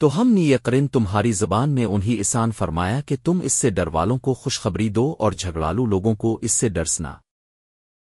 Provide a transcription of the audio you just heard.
تو ہم نے یقرین تمہاری زبان میں انہیں اسان فرمایا کہ تم اس سے ڈر والوں کو خوشخبری دو اور جھگڑالو لوگوں کو اس سے ڈرسنا۔